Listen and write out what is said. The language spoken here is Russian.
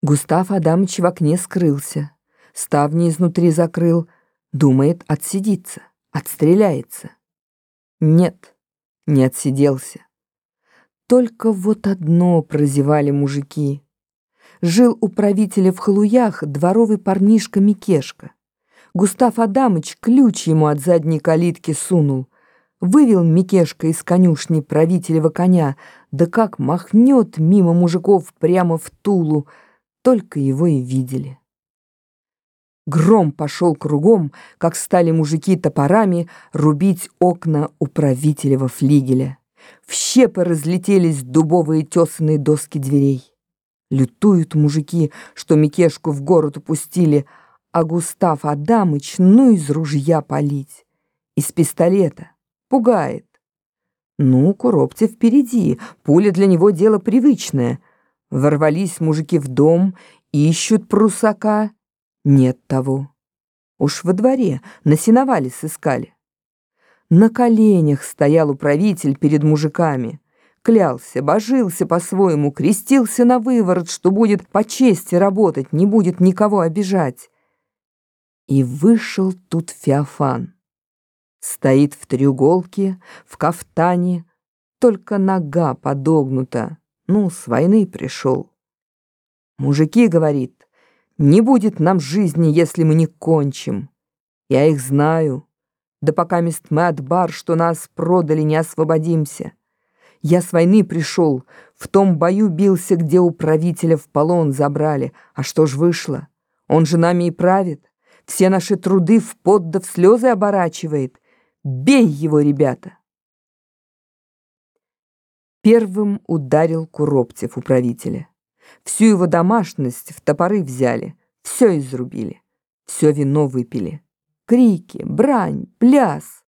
Густав Адамыч в окне скрылся, ставни изнутри закрыл, думает отсидится, отстреляется. Нет, не отсиделся. Только вот одно прозевали мужики. Жил у правителя в халуях дворовый парнишка Микешка. Густав Адамыч ключ ему от задней калитки сунул. Вывел Микешка из конюшни правителева коня, да как махнет мимо мужиков прямо в Тулу, только его и видели. Гром пошел кругом, как стали мужики топорами рубить окна управителева флигеля. В щепы разлетелись дубовые тесанные доски дверей. Лютуют мужики, что Микешку в город упустили, а Густав Адамыч ну из ружья палить. Из пистолета. Пугает. Ну, Куроптев впереди, пуля для него дело привычное — Ворвались мужики в дом, ищут прусака. Нет того. Уж во дворе, на сеновале сыскали. На коленях стоял управитель перед мужиками. Клялся, божился по-своему, крестился на выворот, что будет по чести работать, не будет никого обижать. И вышел тут Феофан. Стоит в треуголке, в кафтане, только нога подогнута. Ну, с войны пришел. Мужики, говорит, не будет нам жизни, если мы не кончим. Я их знаю. Да пока мест мы от бар, что нас продали, не освободимся. Я с войны пришел, в том бою бился, где у правителя в полон забрали. А что ж вышло? Он же нами и правит. Все наши труды в пот да в слезы оборачивает. Бей его, ребята! Первым ударил Куроптев управителя. Всю его домашность в топоры взяли, все изрубили, все вино выпили. Крики, брань, пляс.